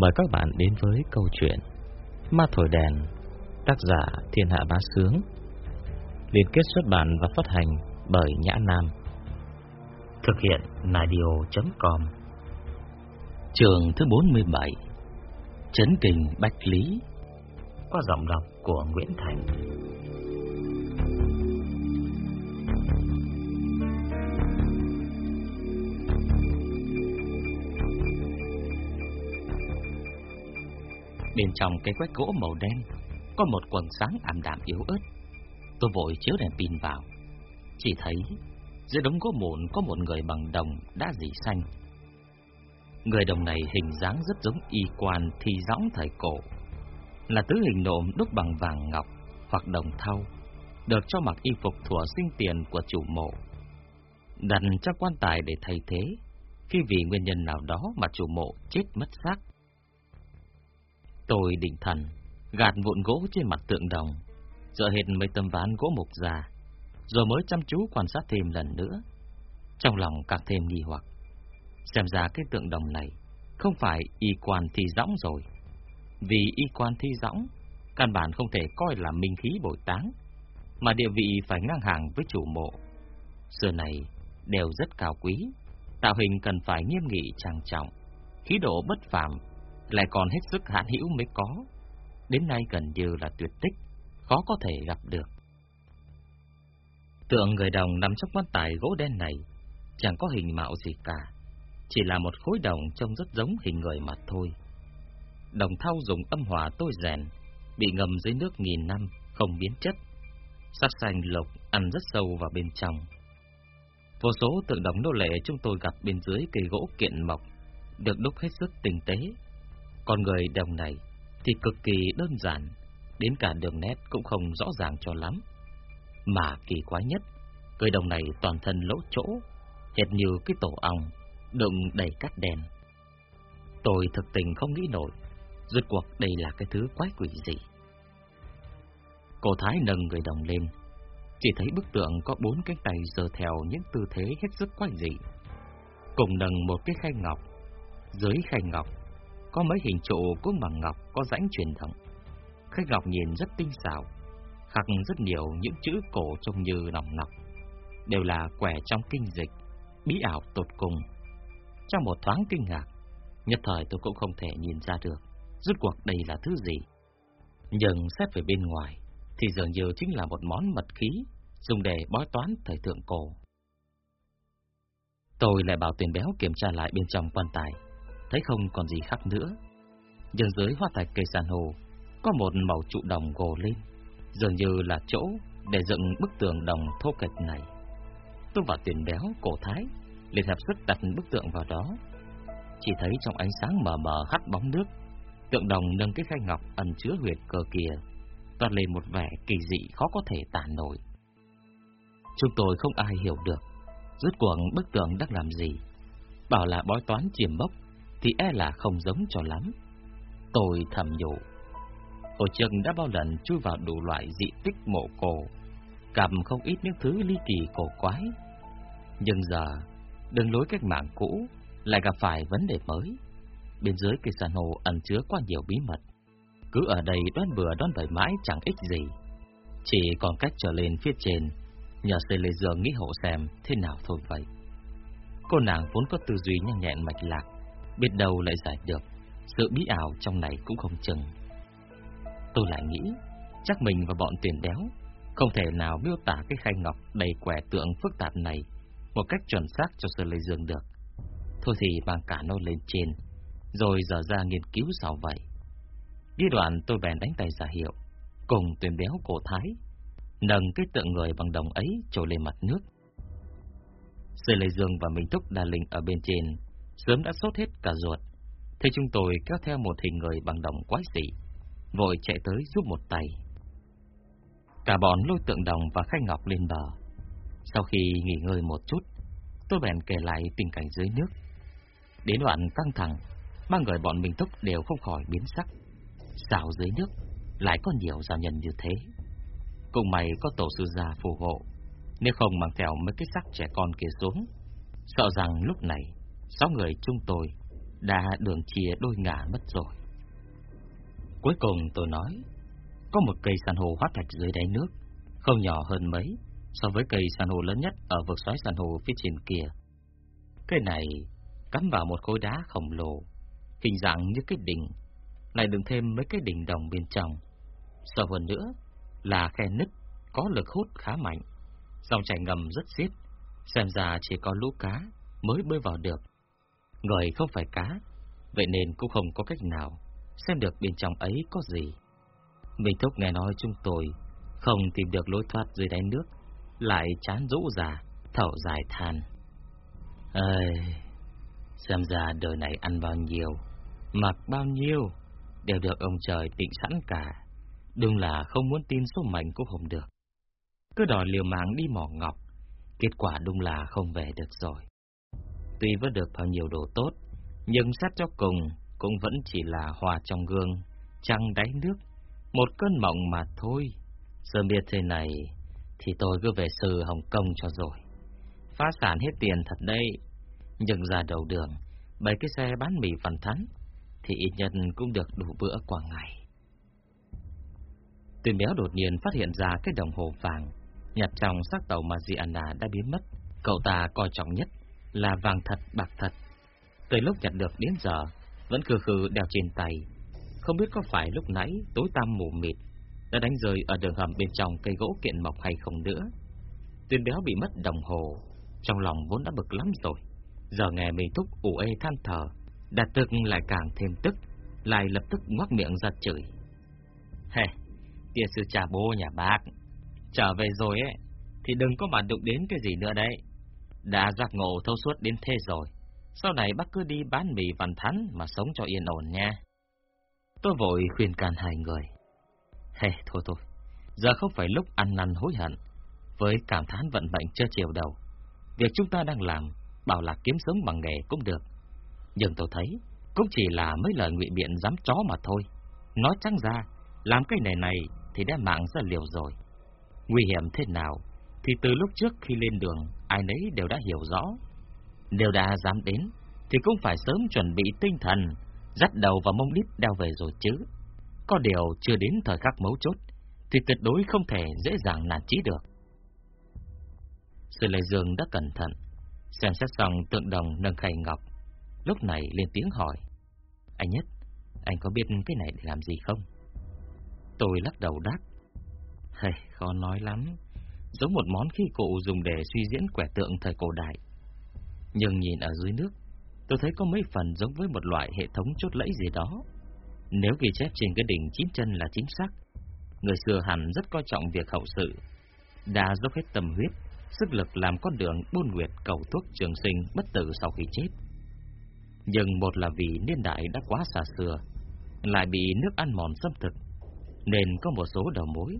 Mời các bạn đến với câu chuyện Ma Thổi Đèn Tác giả Thiên Hạ Bá Sướng Liên kết xuất bản và phát hành bởi Nhã Nam. Thực hiện nadio.com Trường thứ 47 Chấn Kình Bách Lý. Qua giọng đọc của Nguyễn Thành Bên trong cái quét gỗ màu đen, Có một quần sáng ảm đạm yếu ớt. Tôi vội chiếu đèn pin vào. Chỉ thấy Dưới đống gỗ mụn có một người bằng đồng Đã dỉ xanh. Người đồng này hình dáng rất giống y quan thi dõng thời cổ. Là tứ hình nộm đúc bằng vàng ngọc Hoặc đồng thau, Được cho mặc y phục thủa sinh tiền của chủ mộ. Đặt cho quan tài để thay thế, Khi vì nguyên nhân nào đó mà chủ mộ chết mất xác. Tôi định thần, gạt vụn gỗ trên mặt tượng đồng, dỡ hết mấy tấm ván gỗ mục ra, rồi mới chăm chú quan sát thêm lần nữa. Trong lòng càng thêm nghi hoặc. Xem ra cái tượng đồng này không phải y quan thi dõng rồi. Vì y quan thi dõng, căn bản không thể coi là minh khí bồi táng, mà địa vị phải ngang hàng với chủ mộ. Xưa này đều rất cao quý, tạo hình cần phải nghiêm nghị trang trọng, khí độ bất phàm lại còn hết sức hạn hữu mới có. Đến nay gần như là tuyệt tích, khó có thể gặp được. Tượng người đồng nằm trong quan tài gỗ đen này, chẳng có hình mạo gì cả, chỉ là một khối đồng trông rất giống hình người mà thôi. Đồng thau dùng âm hòa tôi rèn, bị ngầm dưới nước nghìn năm, không biến chất. Sắc xanh lục ăn rất sâu vào bên trong. Vô số tượng đồng nô lệ chúng tôi gặp bên dưới cây gỗ kiện mộc, được đúc hết sức tinh tế, con người đồng này thì cực kỳ đơn giản, đến cả đường nét cũng không rõ ràng cho lắm. Mà kỳ quái nhất, người đồng này toàn thân lỗ chỗ, hệt như cái tổ ong, đựng đầy cát đen. Tôi thực tình không nghĩ nổi, rốt cuộc đây là cái thứ quái quỷ gì. Cô Thái nâng người đồng lên, chỉ thấy bức tượng có bốn cái tay giơ theo những tư thế hết sức quái dị. Cùng nâng một cái khay ngọc, dưới khay ngọc có mấy hình trụ cốt bằng ngọc có rãnh truyền thống. Khách ngọc nhìn rất tinh xảo, khắc rất nhiều những chữ cổ trông như nòng nọc, đều là quẻ trong kinh dịch, bí ảo tột cùng. Trong một thoáng kinh ngạc, nhất thời tôi cũng không thể nhìn ra được, rốt cuộc đây là thứ gì. Nhưng xét về bên ngoài, thì dường như chính là một món mật khí dùng để bói toán thời thượng cổ. Tôi lại bảo tuyển béo kiểm tra lại bên trong quan tài thấy không còn gì khác nữa. Nhưng dưới hoa thạch cây san hô có một màu trụ đồng gồ lên, dường như là chỗ để dựng bức tường đồng thô kệch này. Tôi và tiền béo cổ thái liền hợp sức đặt bức tượng vào đó. Chỉ thấy trong ánh sáng mờ mờ hắt bóng nước, tượng đồng nâng cái khay ngọc ẩn chứa huyệt cờ kia, toát lên một vẻ kỳ dị khó có thể tả nổi. Chúng tôi không ai hiểu được, rốt cuộc bức tượng đang làm gì. Bảo là bói toán chiềm bốc, thì e là không giống cho lắm. Tôi thầm nhủ. Hồi trước đã bao lần chui vào đủ loại dị tích mộ cổ, gặp không ít những thứ ly kỳ cổ quái. Nhưng giờ, đường lối cách mạng cũ lại gặp phải vấn đề mới. Bên dưới cây san hô ẩn chứa quá nhiều bí mật. Cứ ở đây đoán bừa đoán bày mãi chẳng ích gì. Chỉ còn cách trở lên phía trên, nhờ xây lê giường nghĩ hộ xem thế nào thôi vậy. Cô nàng vốn có tư duy nhanh nhẹn mạch lạc, biết đâu lại giải được sự bí ảo trong này cũng không chừng. Tôi lại nghĩ, chắc mình và bọn tiền đéo không thể nào miêu tả cái khay ngọc đầy quẻ tượng phức tạp này một cách chuẩn xác cho Sơ Lê Dương được. Thôi thì mang cả nô lên trên, rồi dở ra nghiên cứu sao vậy. Đi đoạn tôi bèn đánh tay giả hiệu, cùng tuyển béo cổ thái, nâng cái tượng người bằng đồng ấy trồi lên mặt nước. Sơ Lê Dương và Minh Thúc Đà Linh ở bên trên sớm đã sốt hết cả ruột. Thế chúng tôi kéo theo một hình người bằng đồng quái dị, vội chạy tới giúp một tay. Cả bọn lôi tượng đồng và khách ngọc lên bờ. Sau khi nghỉ ngơi một chút, tôi bèn kể lại tình cảnh dưới nước. Đến đoạn căng thẳng, ba người bọn mình thúc đều không khỏi biến sắc. Sao dưới nước lại có nhiều giao nhân như thế? Cùng mày có tổ sư già phù hộ, nếu không mang theo mấy cái sắc trẻ con kia xuống, sợ rằng lúc này sáu người chúng tôi đã đường chia đôi ngả mất rồi. Cuối cùng tôi nói, có một cây san hô hóa thạch dưới đáy nước, không nhỏ hơn mấy so với cây san hô lớn nhất ở vực xoáy san hô phía trên kia. Cây này cắm vào một khối đá khổng lồ, hình dạng như cái đỉnh, lại đựng thêm mấy cái đỉnh đồng bên trong. Sâu hơn nữa là khe nứt có lực hút khá mạnh, dòng chảy ngầm rất xiết, xem ra chỉ có lũ cá mới bơi vào được. Người không phải cá, vậy nên cũng không có cách nào xem được bên trong ấy có gì. Mình thúc nghe nói chúng tôi không tìm được lối thoát dưới đáy nước, lại chán rũ già, thở dài than. Ơi, xem ra đời này ăn bao nhiêu, mặc bao nhiêu, đều được ông trời định sẵn cả. Đừng là không muốn tin số mệnh cũng không được. Cứ đòi liều mạng đi mỏ ngọc, kết quả đúng là không về được rồi. Tuy vẫn được bao nhiêu đồ tốt, nhưng sát cho cùng cũng vẫn chỉ là hòa trong gương, trăng đáy nước, một cơn mộng mà thôi. Giờ biết thế này, thì tôi cứ về sư Hồng Kông cho rồi. Phá sản hết tiền thật đây, nhưng ra đầu đường, bảy cái xe bán mì phần thắn, thì ít nhất cũng được đủ bữa qua ngày. Tuyền béo đột nhiên phát hiện ra cái đồng hồ vàng, nhặt trong xác tàu Mariana đã biến mất. Cậu ta coi trọng nhất là vàng thật bạc thật. Từ lúc nhặt được đến giờ, vẫn khư khư đeo trên tay. Không biết có phải lúc nãy tối tăm mù mịt đã đánh rơi ở đường hầm bên trong cây gỗ kiện mộc hay không nữa. Tuyên béo bị mất đồng hồ, trong lòng vốn đã bực lắm rồi. Giờ nghe mình thúc ủ ê than thở, đạt tức lại càng thêm tức, lại lập tức ngoác miệng ra chửi. Hề, hey, tia sư trà bố nhà bác, trở về rồi ấy, thì đừng có mà đụng đến cái gì nữa đấy. Đã giác ngộ thâu suốt đến thế rồi, sau này bác cứ đi bán mì văn thắn mà sống cho yên ổn nha. Tôi vội khuyên can hai người. Hey, thôi thôi, giờ không phải lúc ăn năn hối hận, với cảm thán vận mệnh chưa chiều đầu. Việc chúng ta đang làm, bảo là kiếm sống bằng nghề cũng được. Nhưng tôi thấy, cũng chỉ là mấy lời ngụy biện dám chó mà thôi. Nói trắng ra, làm cái này này thì đã mạng ra liều rồi. Nguy hiểm thế nào, thì từ lúc trước khi lên đường, ai nấy đều đã hiểu rõ. Nếu đã dám đến, thì cũng phải sớm chuẩn bị tinh thần, dắt đầu và mông đít đeo về rồi chứ. Có điều chưa đến thời khắc mấu chốt, thì tuyệt đối không thể dễ dàng nản chí được. Sư Lê Dương đã cẩn thận, xem xét xong tượng đồng nâng khay ngọc. Lúc này lên tiếng hỏi, anh nhất, anh có biết cái này để làm gì không? Tôi lắc đầu đáp, Hey, khó nói lắm, giống một món khí cụ dùng để suy diễn quẻ tượng thời cổ đại. Nhưng nhìn ở dưới nước, tôi thấy có mấy phần giống với một loại hệ thống chốt lẫy gì đó. Nếu ghi chép trên cái đỉnh chín chân là chính xác, người xưa hẳn rất coi trọng việc hậu sự, đã dốc hết tâm huyết, sức lực làm con đường buôn nguyệt cầu thuốc trường sinh bất tử sau khi chết. Nhưng một là vì niên đại đã quá xa xưa, lại bị nước ăn mòn xâm thực, nên có một số đầu mối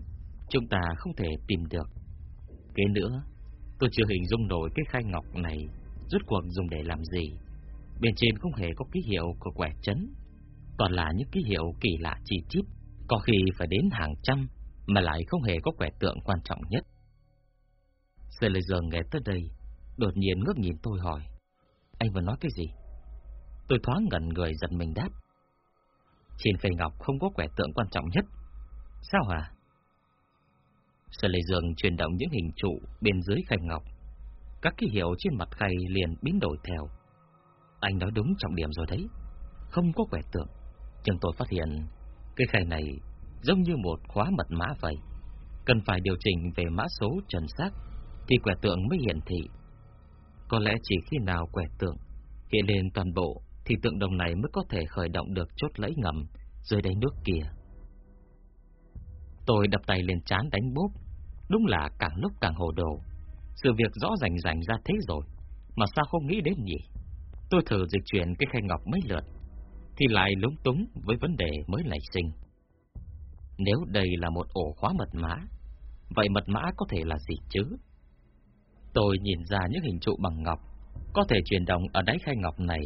chúng ta không thể tìm được. Kế nữa, tôi chưa hình dung nổi cái khai ngọc này rốt cuộc dùng để làm gì. Bên trên không hề có ký hiệu của quẻ chấn, toàn là những ký hiệu kỳ lạ chi chít, có khi phải đến hàng trăm mà lại không hề có quẻ tượng quan trọng nhất. Sê Lê Dương nghe tới đây, đột nhiên ngước nhìn tôi hỏi, anh vừa nói cái gì? Tôi thoáng ngẩn người giật mình đáp. Trên phê ngọc không có quẻ tượng quan trọng nhất. Sao hả? Sơ Lê Dương chuyển động những hình trụ bên dưới khay ngọc. Các ký hiệu trên mặt khay liền biến đổi theo. Anh nói đúng trọng điểm rồi đấy. Không có quẻ tượng. Nhưng tôi phát hiện cái khay này giống như một khóa mật mã vậy. Cần phải điều chỉnh về mã số chuẩn xác thì quẻ tượng mới hiển thị. Có lẽ chỉ khi nào quẻ tượng hiện lên toàn bộ thì tượng đồng này mới có thể khởi động được chốt lẫy ngầm dưới đáy nước kia. Tôi đập tay lên chán đánh bốp, đúng là càng lúc càng hồ đồ. Sự việc rõ rành rành ra thế rồi, mà sao không nghĩ đến nhỉ? Tôi thử dịch chuyển cái khay ngọc mấy lượt, thì lại lúng túng với vấn đề mới nảy sinh. Nếu đây là một ổ khóa mật mã, vậy mật mã có thể là gì chứ? Tôi nhìn ra những hình trụ bằng ngọc, có thể chuyển động ở đáy khay ngọc này,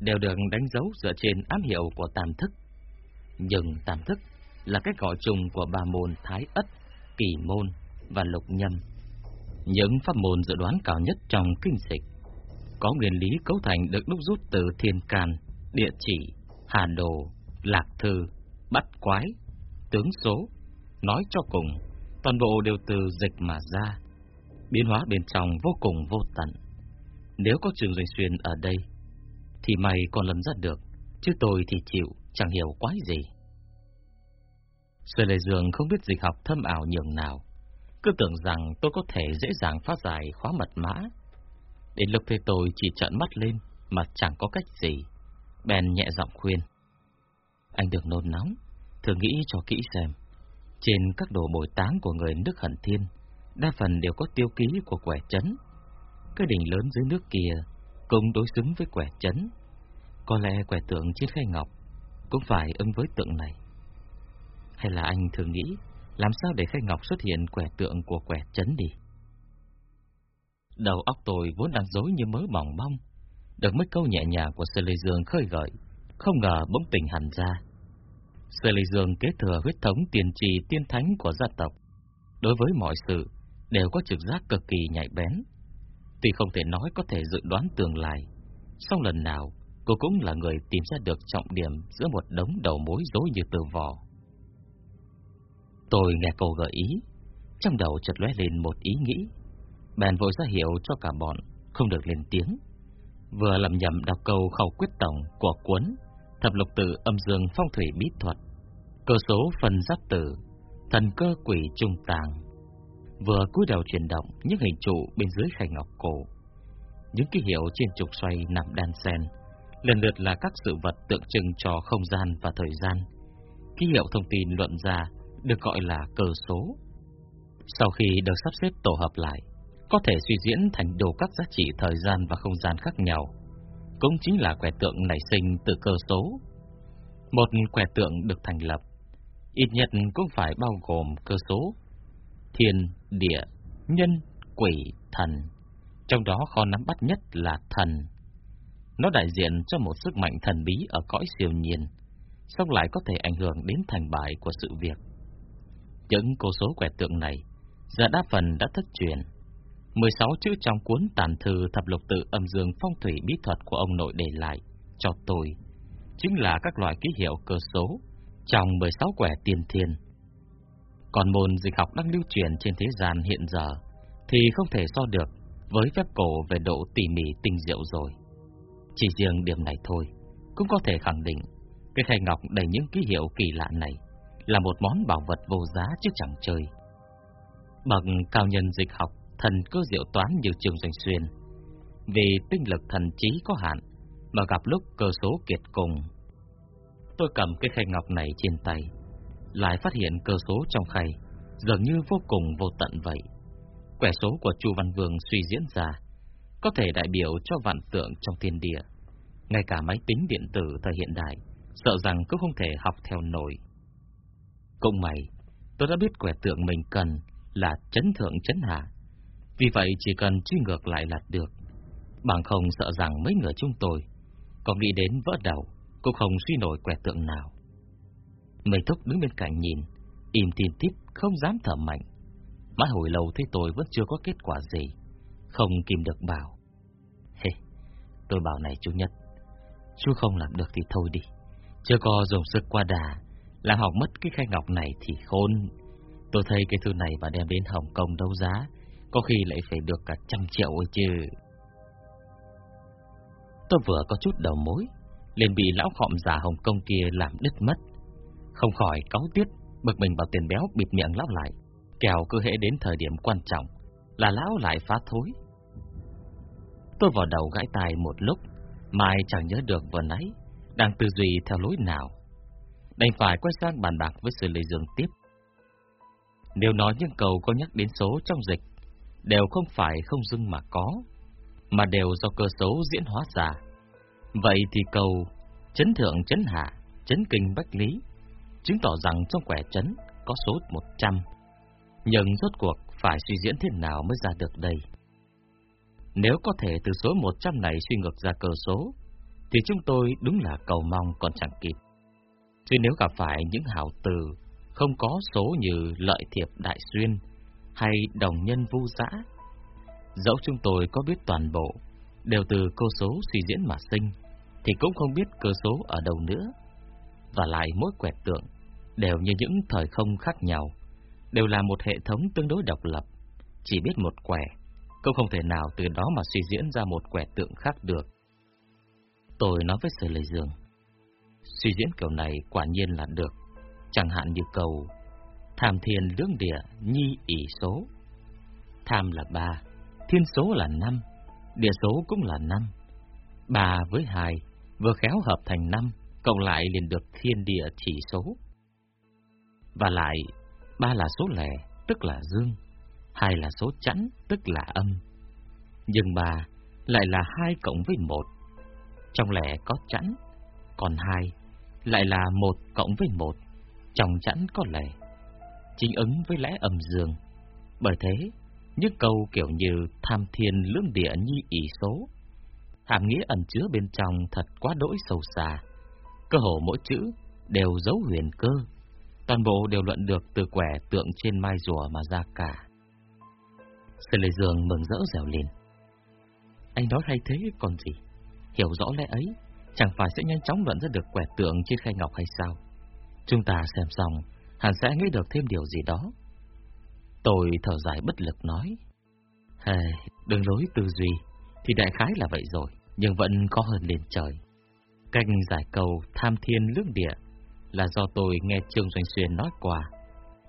đều được đánh dấu dựa trên ám hiệu của tam thức. Nhưng tam thức là cách gọi chung của ba môn Thái Ất, Kỳ Môn và Lục Nhâm. Những pháp môn dự đoán cao nhất trong kinh dịch có nguyên lý cấu thành được đúc rút từ thiên can, địa chỉ, hà đồ, lạc thư, bắt quái, tướng số, nói cho cùng, toàn bộ đều từ dịch mà ra. Biến hóa bên trong vô cùng vô tận. Nếu có trường duy xuyên ở đây, thì mày còn lần ra được, chứ tôi thì chịu, chẳng hiểu quái gì. Sở lê Dương không biết dịch học thâm ảo nhường nào, cứ tưởng rằng tôi có thể dễ dàng phá giải khóa mật mã. Đến lúc thấy tôi chỉ trợn mắt lên mà chẳng có cách gì. Bèn nhẹ giọng khuyên. Anh đừng nôn nóng, thử nghĩ cho kỹ xem. Trên các đồ bồi táng của người nước hận thiên, đa phần đều có tiêu ký của quẻ chấn. Cái đỉnh lớn dưới nước kia cũng đối xứng với quẻ chấn. Có lẽ quẻ tượng chiếc khay ngọc cũng phải ứng với tượng này. Hay là anh thường nghĩ làm sao để Khai ngọc xuất hiện quẻ tượng của quẻ chấn đi? Đầu óc tôi vốn đang dối như mớ bỏng bong, được mấy câu nhẹ nhàng của Sơ Lê Dương khơi gợi, không ngờ bỗng tỉnh hẳn ra. Sơ Lê Dương kế thừa huyết thống tiền trì tiên thánh của gia tộc, đối với mọi sự đều có trực giác cực kỳ nhạy bén. Tuy không thể nói có thể dự đoán tương lai, song lần nào cô cũng là người tìm ra được trọng điểm giữa một đống đầu mối rối như từ vò. Tôi nghe cô gợi ý, trong đầu chợt lóe lên một ý nghĩ, bèn vội ra hiệu cho cả bọn không được lên tiếng. Vừa lẩm nhầm đọc câu khẩu quyết tổng của cuốn Thập lục tự âm dương phong thủy bí thuật, cơ số phần giáp tử, thần cơ quỷ trung tàng. Vừa cúi đầu chuyển động những hình trụ bên dưới khay ngọc cổ. Những ký hiệu trên trục xoay nằm đan xen, lần lượt là các sự vật tượng trưng cho không gian và thời gian. Ký hiệu thông tin luận ra được gọi là cơ số. Sau khi được sắp xếp tổ hợp lại, có thể suy diễn thành đồ các giá trị thời gian và không gian khác nhau, cũng chính là quẻ tượng nảy sinh từ cơ số. Một quẻ tượng được thành lập, ít nhất cũng phải bao gồm cơ số thiên, địa, nhân, quỷ, thần. Trong đó khó nắm bắt nhất là thần. Nó đại diện cho một sức mạnh thần bí ở cõi siêu nhiên, song lại có thể ảnh hưởng đến thành bại của sự việc. Những cô số quẻ tượng này, giờ đa phần đã thất truyền. 16 chữ trong cuốn tàn thư thập lục tự âm dương phong thủy bí thuật của ông nội để lại cho tôi, chính là các loại ký hiệu cơ số trong 16 quẻ tiền thiên. Còn môn dịch học đang lưu truyền trên thế gian hiện giờ thì không thể so được với phép cổ về độ tỉ mỉ tinh diệu rồi. Chỉ riêng điểm này thôi cũng có thể khẳng định cái khay ngọc đầy những ký hiệu kỳ lạ này là một món bảo vật vô giá chứ chẳng chơi. Bậc cao nhân dịch học, thần cơ diệu toán như Trường Doanh Xuyên, vì tinh lực thần trí có hạn mà gặp lúc cơ số kiệt cùng. Tôi cầm cái khay ngọc này trên tay, lại phát hiện cơ số trong khay dường như vô cùng vô tận vậy. Quẻ số của Chu Văn Vương suy diễn ra, có thể đại biểu cho vạn tượng trong thiên địa. Ngay cả máy tính điện tử thời hiện đại, sợ rằng cũng không thể học theo nổi. Cũng mày, tôi đã biết quẻ tượng mình cần là chấn thượng chấn hạ. Vì vậy chỉ cần truy ngược lại là được. Bằng không sợ rằng mấy người chúng tôi có nghĩ đến vỡ đầu, cũng không suy nổi quẻ tượng nào. Mấy thúc đứng bên cạnh nhìn, im tin tít, không dám thở mạnh. Mãi hồi lâu thấy tôi vẫn chưa có kết quả gì, không kìm được bảo. Hê, hey, tôi bảo này chú Nhất, chú không làm được thì thôi đi, chưa có dùng sức qua đà, làm hỏng mất cái khai ngọc này thì khôn. Tôi thấy cái thư này mà đem đến Hồng Kông đấu giá, có khi lại phải được cả trăm triệu ấy chứ. Tôi vừa có chút đầu mối, liền bị lão khọm già Hồng Kông kia làm đứt mất. Không khỏi cáu tiết, bực mình vào tiền béo bịt miệng lão lại, kèo cứ hễ đến thời điểm quan trọng, là lão lại phá thối. Tôi vào đầu gãi tai một lúc, mai chẳng nhớ được vừa nãy, đang tư duy theo lối nào đành phải quay sang bàn bạc với Sư Lê Dương tiếp. Nếu nói những cầu có nhắc đến số trong dịch, đều không phải không dưng mà có, mà đều do cơ số diễn hóa ra. Vậy thì cầu chấn thượng chấn hạ, chấn kinh bách lý, chứng tỏ rằng trong quẻ chấn có số 100. Nhưng rốt cuộc phải suy diễn thế nào mới ra được đây? Nếu có thể từ số 100 này suy ngược ra cơ số, thì chúng tôi đúng là cầu mong còn chẳng kịp. Chứ nếu gặp phải những hảo từ không có số như lợi thiệp đại xuyên hay đồng nhân vu giã, dẫu chúng tôi có biết toàn bộ, đều từ cơ số suy diễn mà sinh, thì cũng không biết cơ số ở đâu nữa. Và lại mỗi quẹt tượng đều như những thời không khác nhau, đều là một hệ thống tương đối độc lập, chỉ biết một quẻ, cũng không thể nào từ đó mà suy diễn ra một quẻ tượng khác được. Tôi nói với Sở Lệ Dương, suy diễn kiểu này quả nhiên là được, chẳng hạn như cầu tham thiên lưỡng địa nhi ỷ số. Tham là ba, thiên số là năm, địa số cũng là năm. Ba với hai vừa khéo hợp thành năm, cộng lại liền được thiên địa chỉ số. Và lại, ba là số lẻ, tức là dương, hai là số chẵn, tức là âm. Nhưng ba lại là hai cộng với một. Trong lẻ có chẵn, còn hai lại là một cộng với một, trong chẵn có lẽ Chính ứng với lẽ âm dương. Bởi thế, những câu kiểu như tham thiên lương địa nhi ý số, hàm nghĩa ẩn chứa bên trong thật quá đỗi sâu xa. Cơ hồ mỗi chữ đều giấu huyền cơ, toàn bộ đều luận được từ quẻ tượng trên mai rùa mà ra cả. Sư Lê Dương mừng rỡ dẻo lên. Anh nói hay thế còn gì? Hiểu rõ lẽ ấy, chẳng phải sẽ nhanh chóng luận ra được quẻ tượng trên khay ngọc hay sao? Chúng ta xem xong, hẳn sẽ nghĩ được thêm điều gì đó. Tôi thở dài bất lực nói. Hey, đường lối tư duy thì đại khái là vậy rồi, nhưng vẫn có hơn lên trời. Cách giải cầu tham thiên lương địa là do tôi nghe Trương Doanh Xuyên nói qua.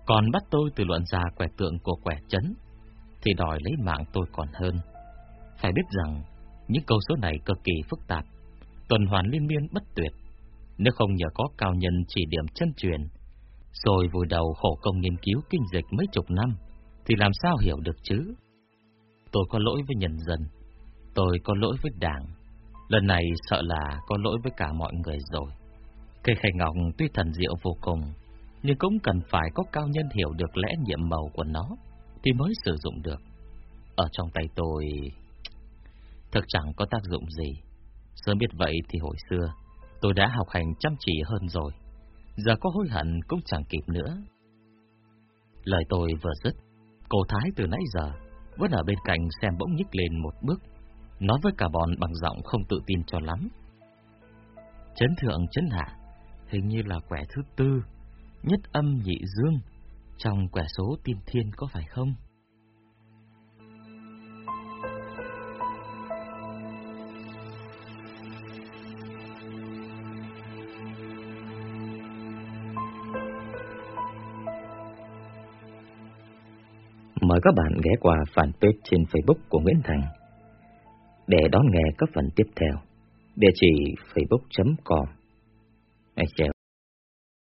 Còn bắt tôi từ luận ra quẻ tượng của quẻ chấn, thì đòi lấy mạng tôi còn hơn. Phải biết rằng, những câu số này cực kỳ phức tạp, tuần hoàn liên miên bất tuyệt. Nếu không nhờ có cao nhân chỉ điểm chân truyền, rồi vùi đầu khổ công nghiên cứu kinh dịch mấy chục năm, thì làm sao hiểu được chứ? Tôi có lỗi với nhân dân, tôi có lỗi với đảng, lần này sợ là có lỗi với cả mọi người rồi. Cây khay ngọc tuy thần diệu vô cùng, nhưng cũng cần phải có cao nhân hiểu được lẽ nhiệm màu của nó, thì mới sử dụng được. Ở trong tay tôi... Thực chẳng có tác dụng gì. Sớm biết vậy thì hồi xưa, tôi đã học hành chăm chỉ hơn rồi. Giờ có hối hận cũng chẳng kịp nữa. Lời tôi vừa dứt, cô Thái từ nãy giờ vẫn ở bên cạnh xem bỗng nhích lên một bước, nói với cả bọn bằng giọng không tự tin cho lắm. Chấn thượng chấn hạ, hình như là quẻ thứ tư, nhất âm nhị dương, trong quẻ số tiên thiên có phải không? Mời các bạn ghé qua fanpage trên Facebook của Nguyễn Thành để đón nghe các phần tiếp theo. Địa chỉ facebook.com Chào